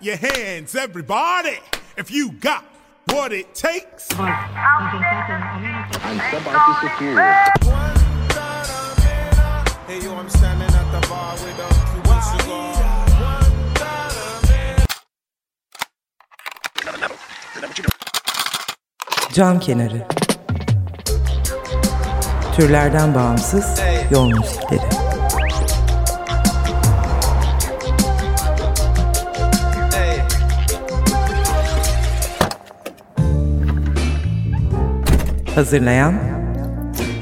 your hands, everybody, if you got what it takes. I'm somebody secure. Hey yo, I'm standing at the bar with a Cuban cigar. Cam kenarı. Türlerden bağımsız yol müzikleri. Hazırlayan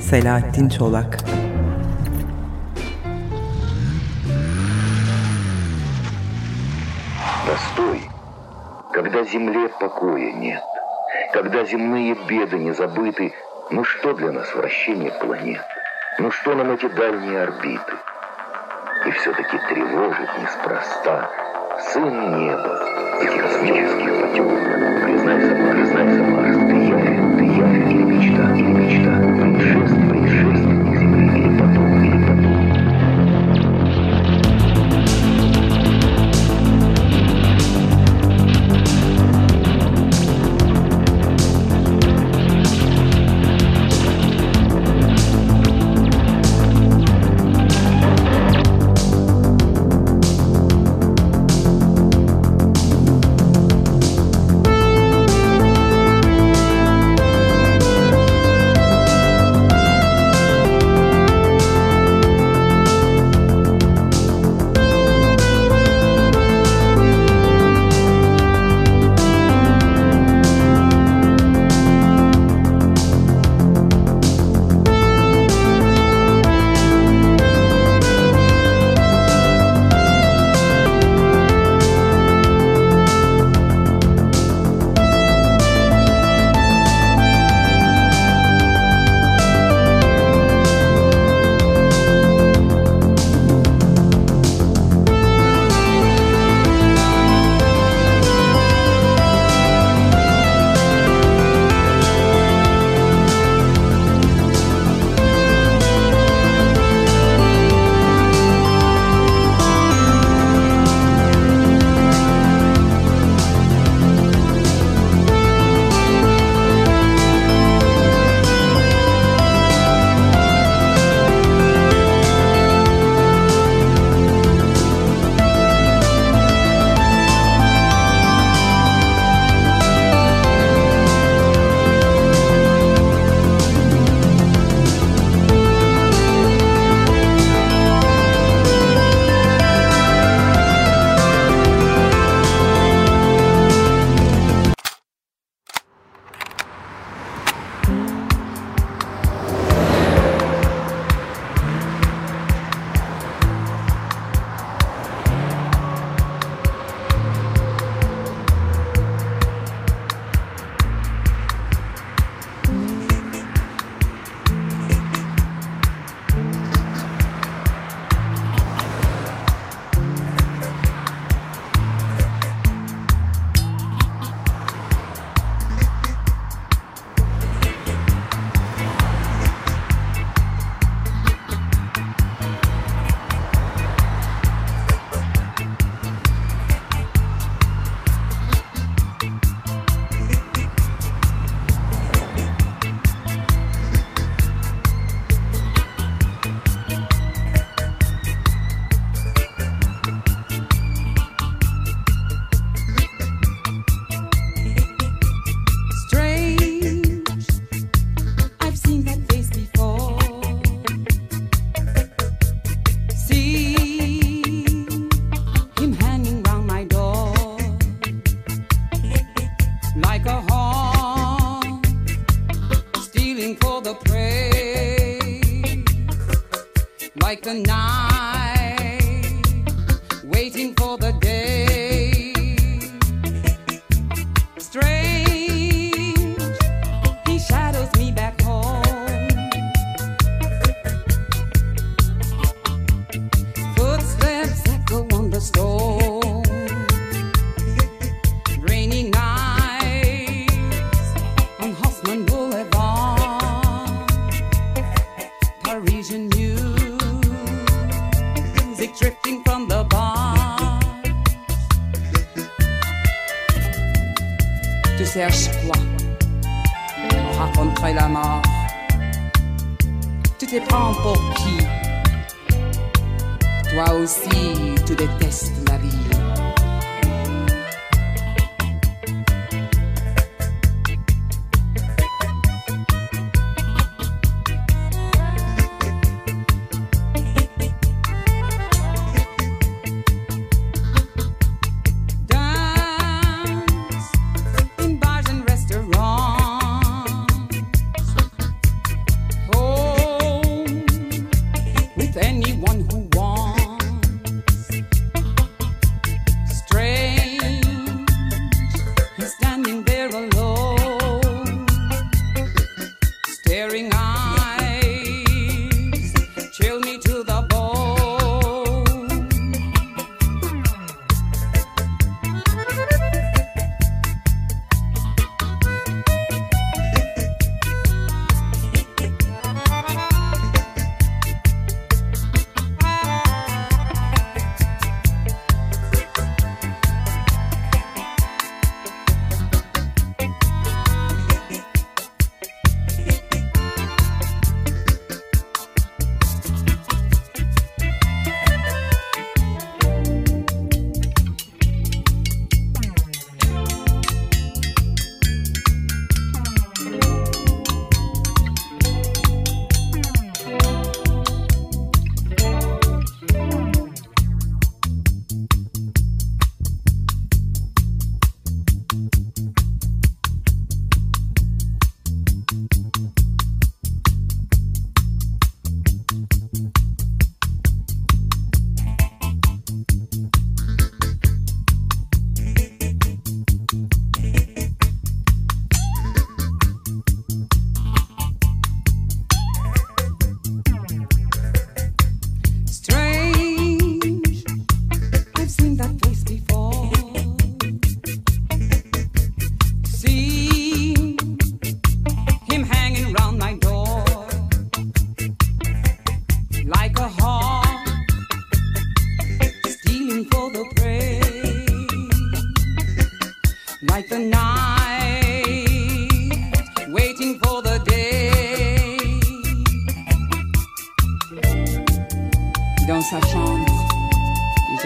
Selahattin Çolak. Простой, когда земле покоя нет, когда земные беды не забыты, ну что для нас вращение планет? Ну что нам эти дальние орбиты? И все-таки тревожит неспроста сын неба из космических потеков. Признайся, Маш, признайся, Маш, ты или мечта, или мечта, происшествие,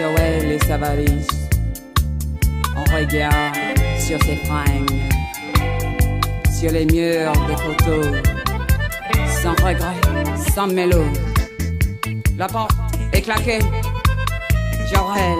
Joël et sa valise. On regarde sur ses fringues, sur les murs des photos, sans regret, sans mélo. La porte est claquée. Joël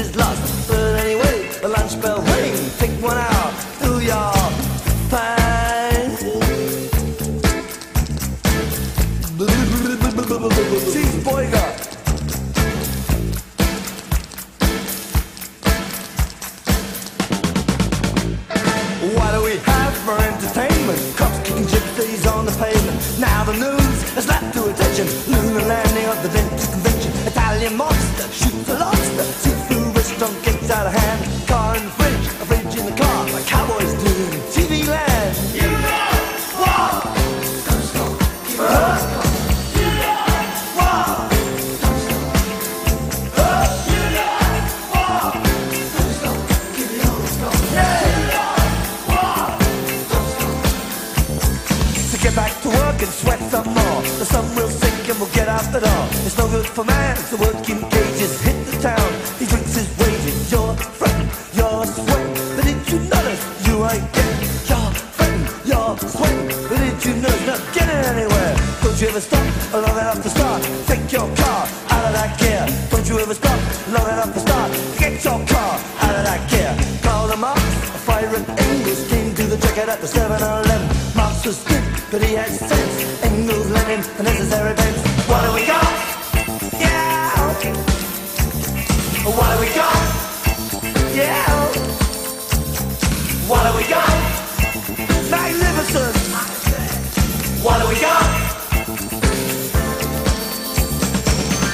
is lost. But anyway, the lunch bell rang. Pick one out. What have we got? Yeah. What have we got? Magnificent. What have we got?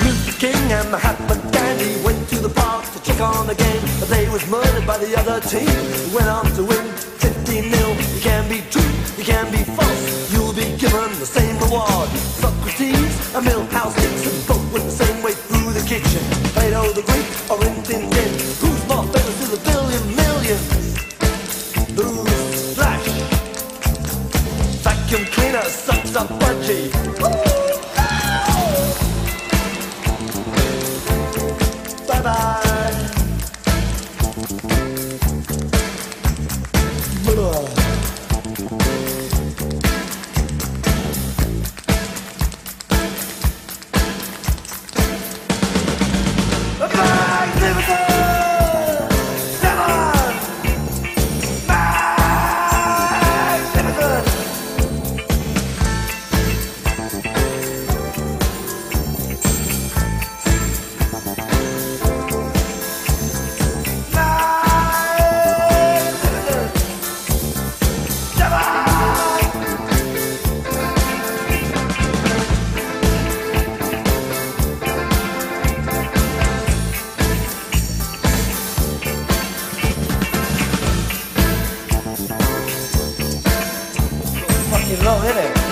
Luther King and Mahatma Gandhi went to the park to check on the game, they was murdered by the other team. Went on to win 15 0 You can be true, you can be false. You'll be given the same reward. Socrates and Milhouse Dixon both went the same way through the kitchen the great or in no it.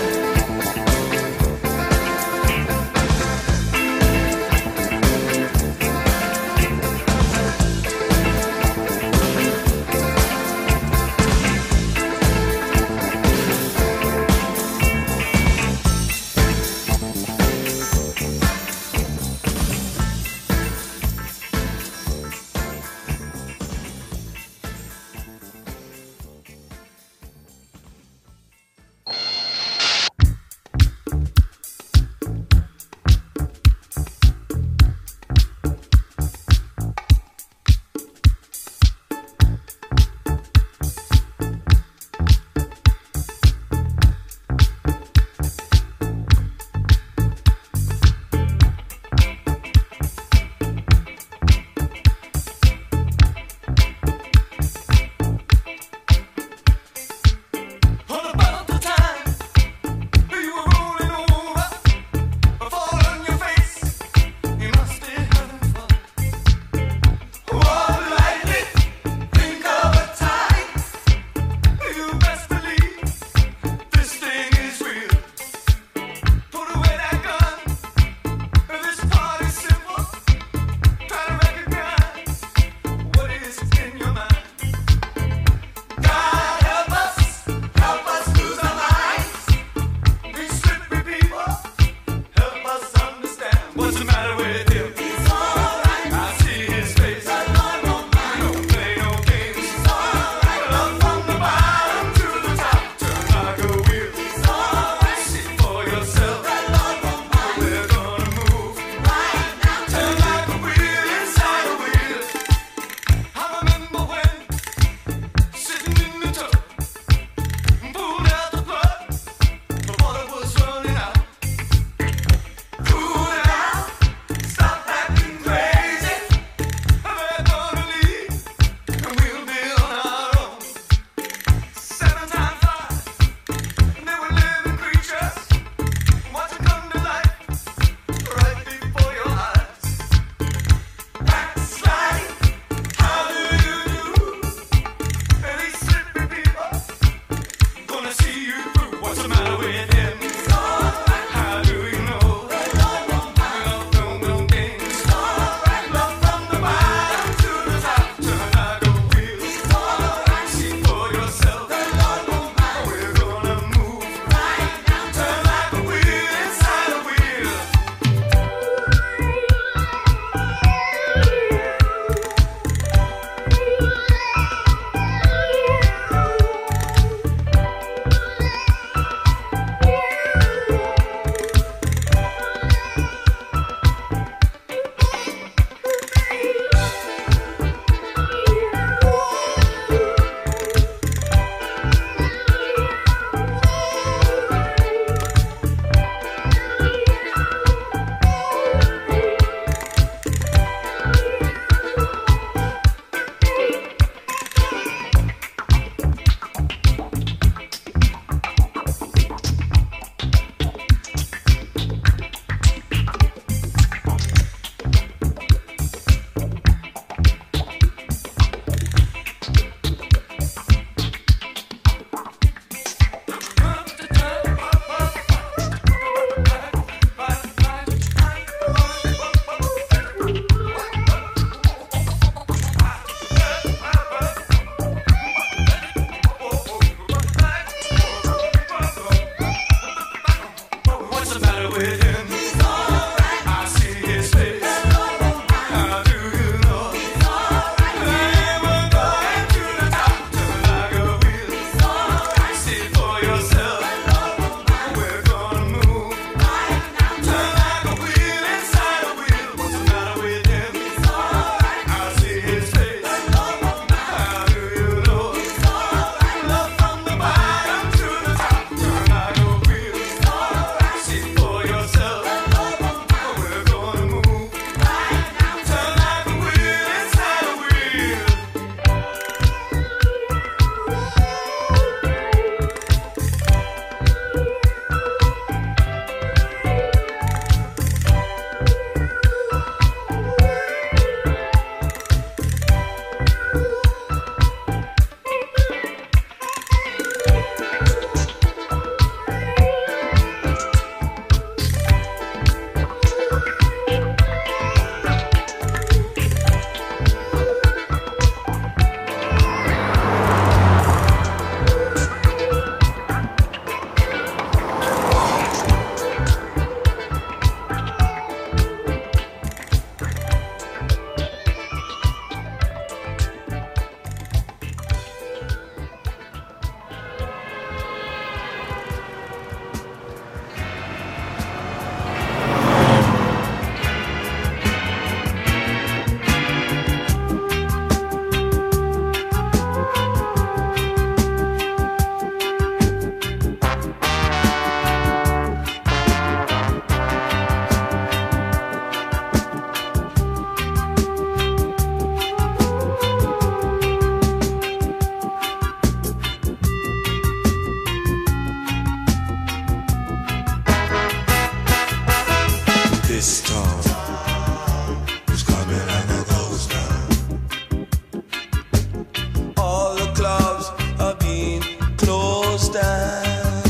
down.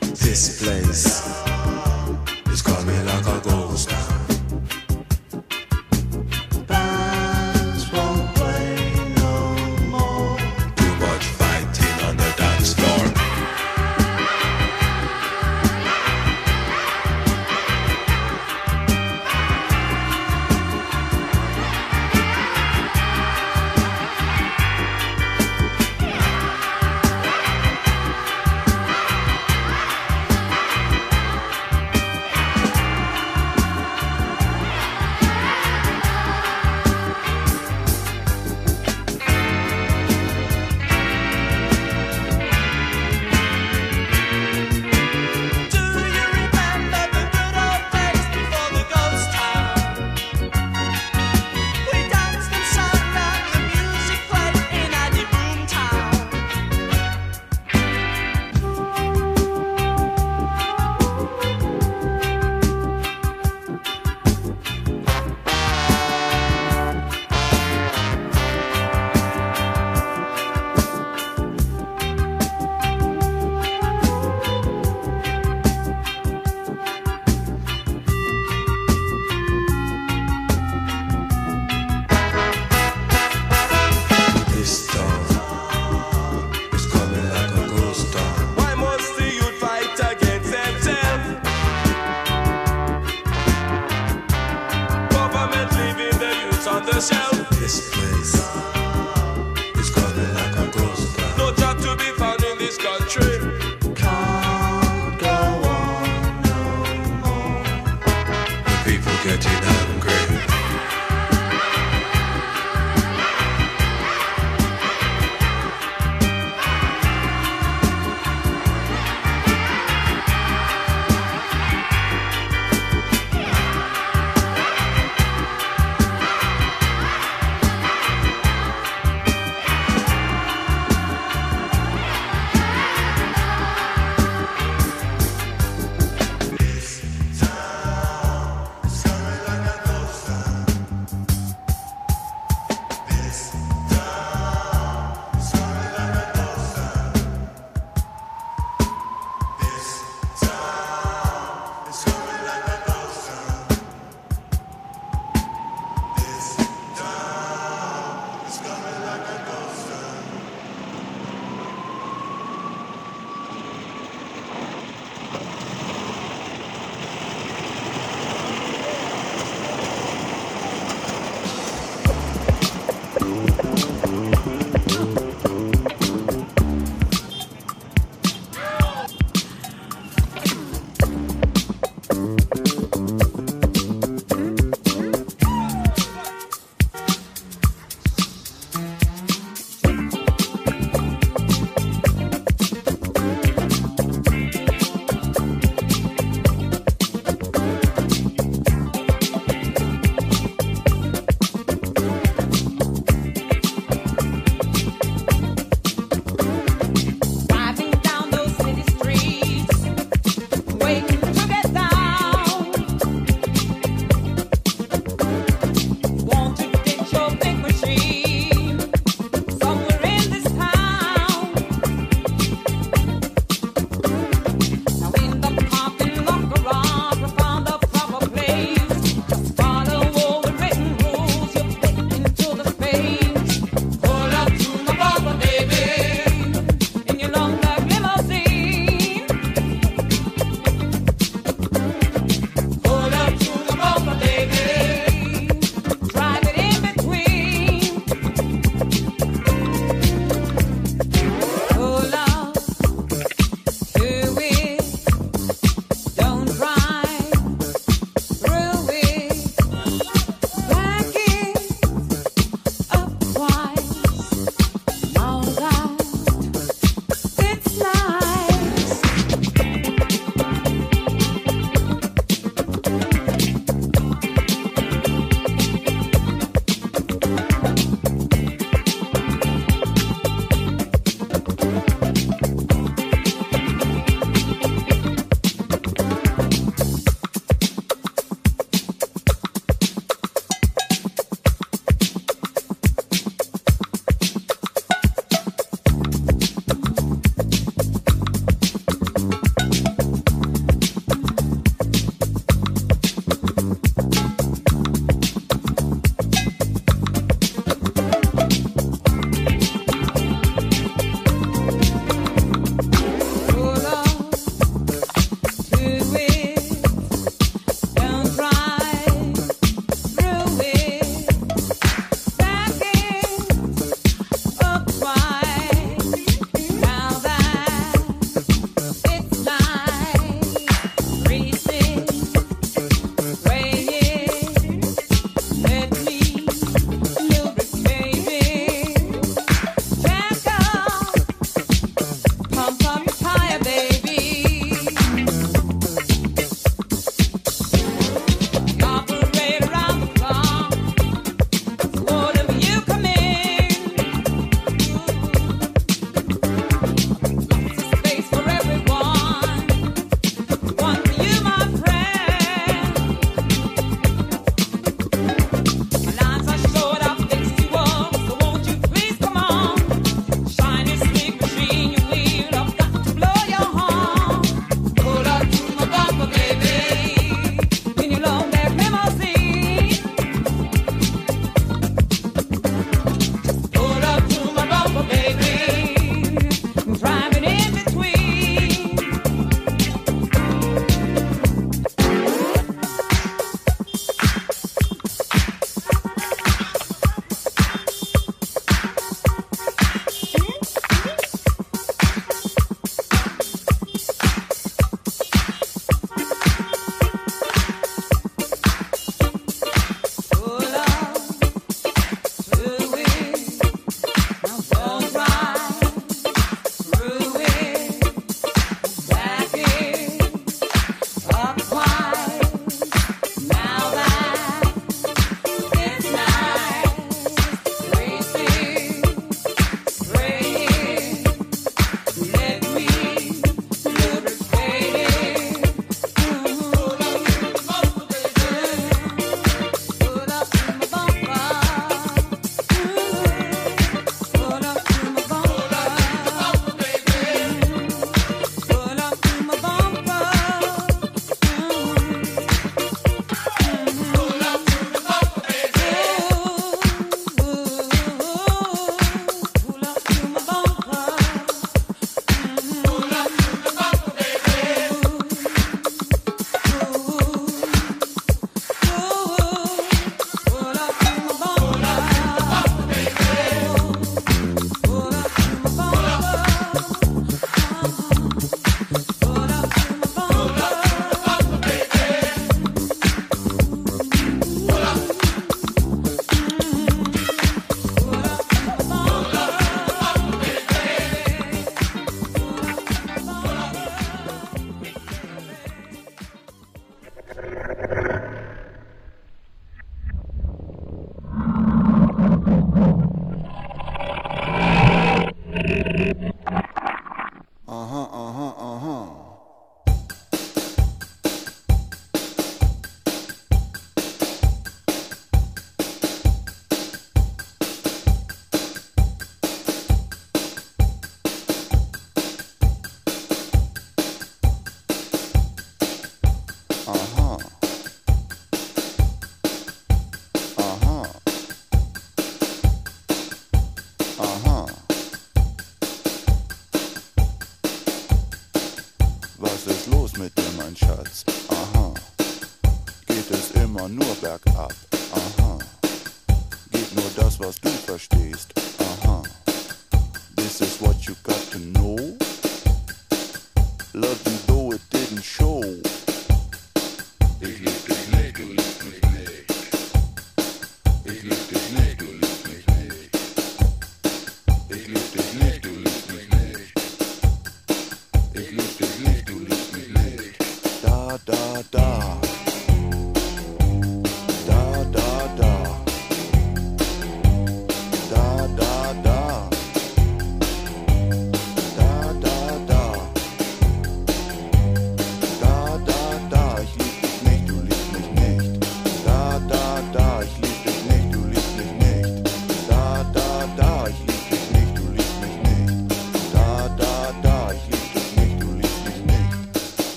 This place. This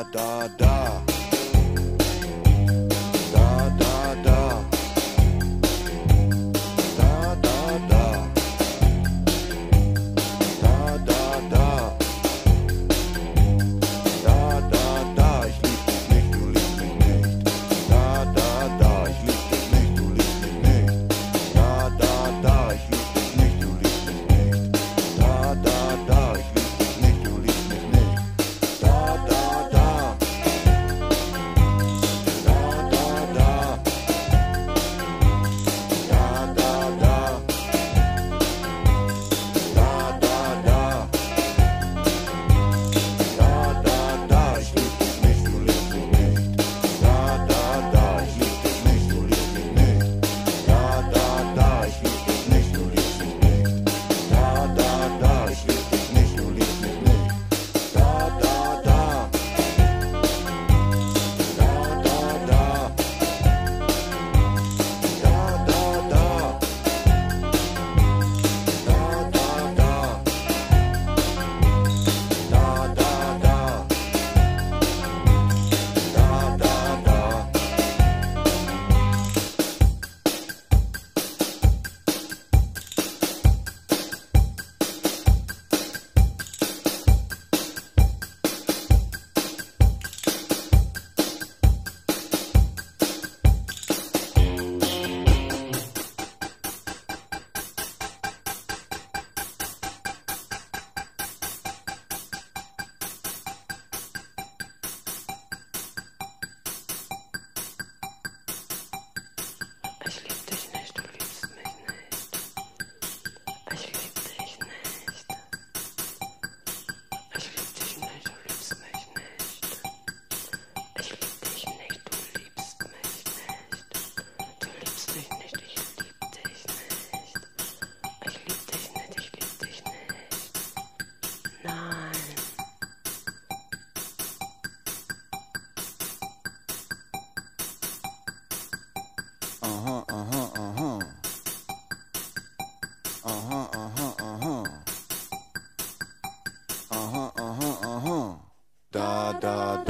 Da, da, 大。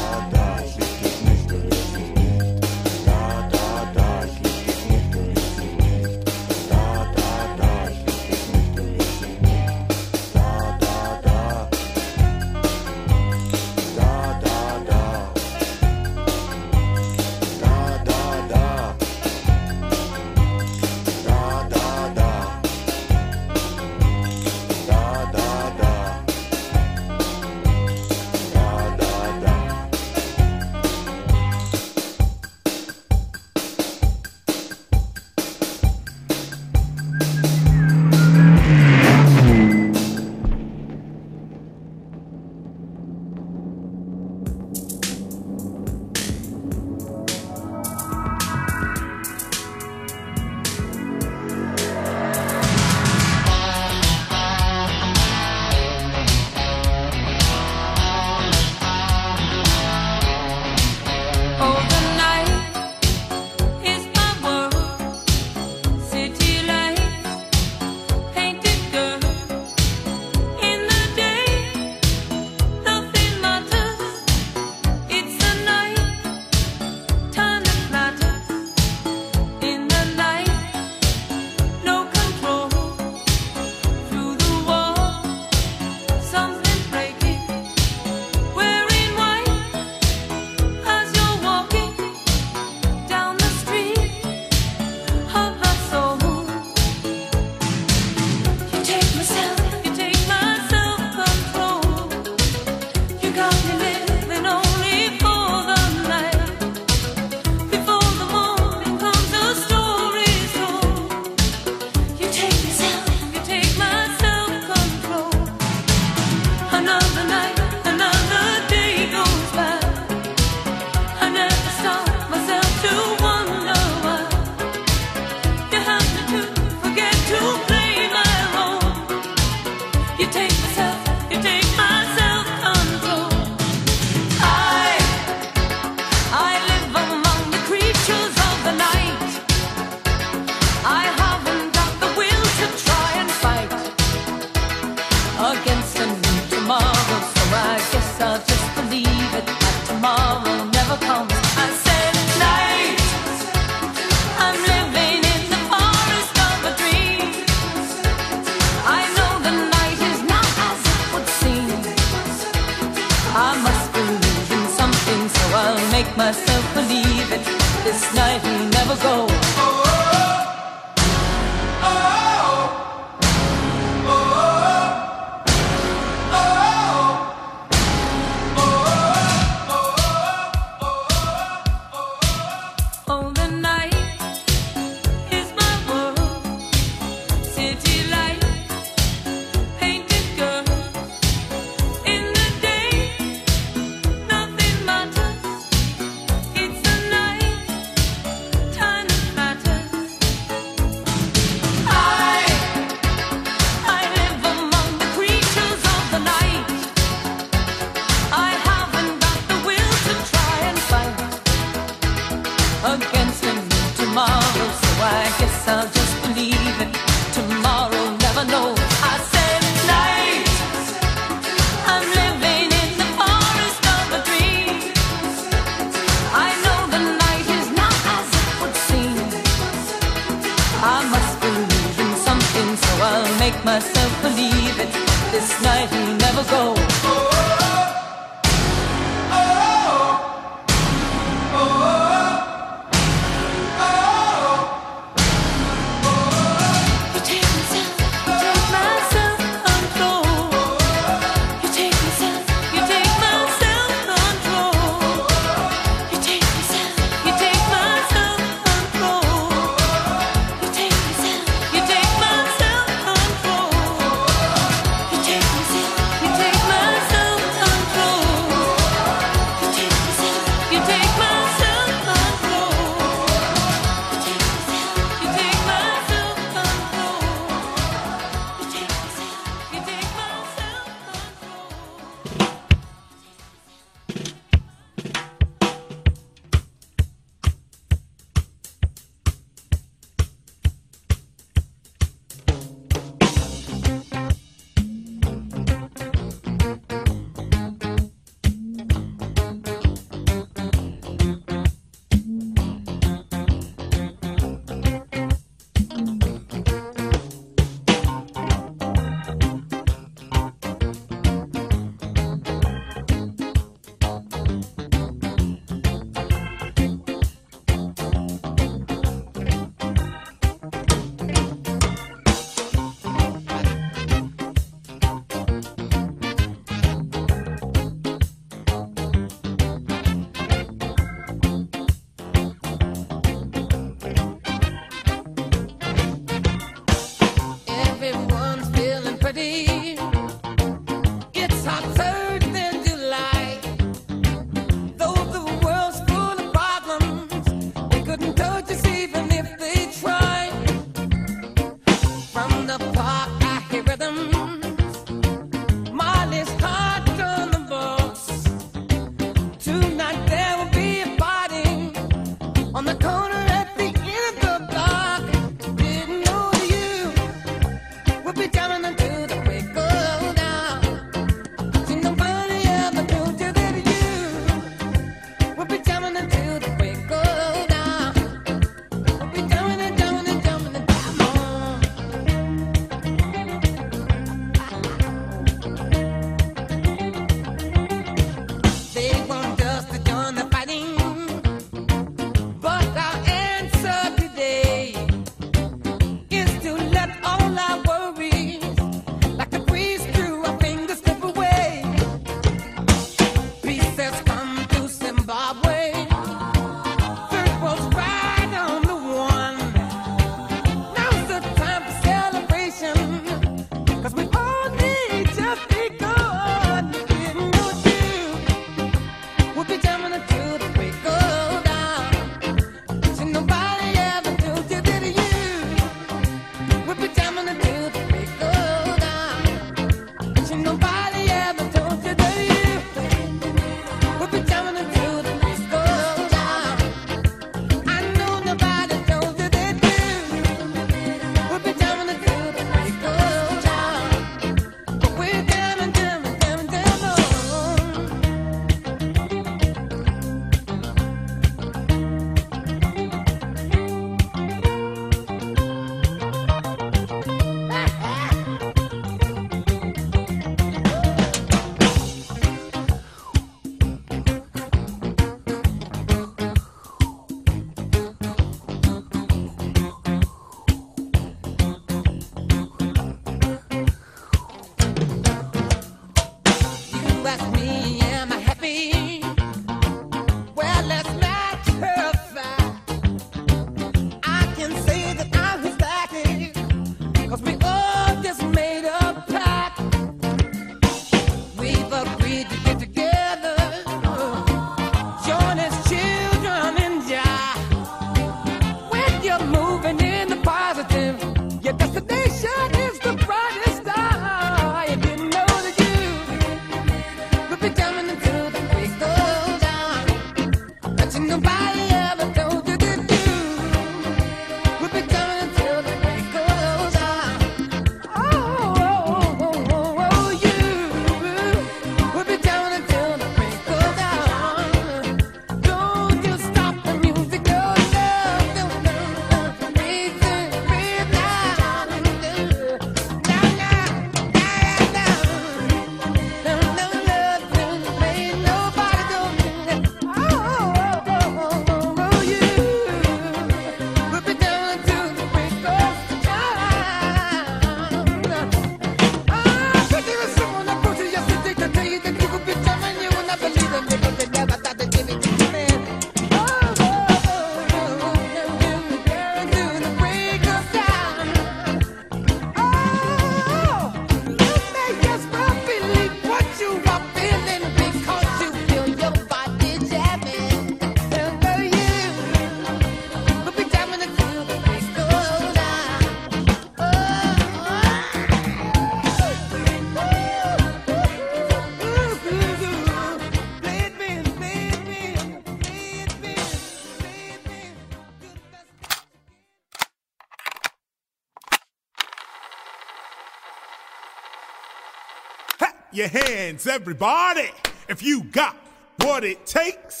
Hands, everybody, if you got what it takes.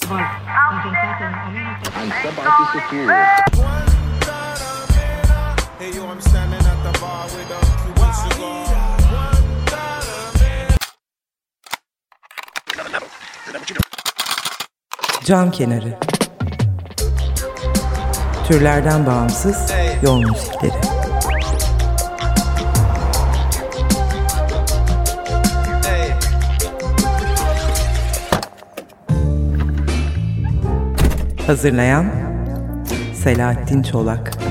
Cam kenarı. Türlerden bağımsız yol müzikleri. Hazırlayan Selahattin Çolak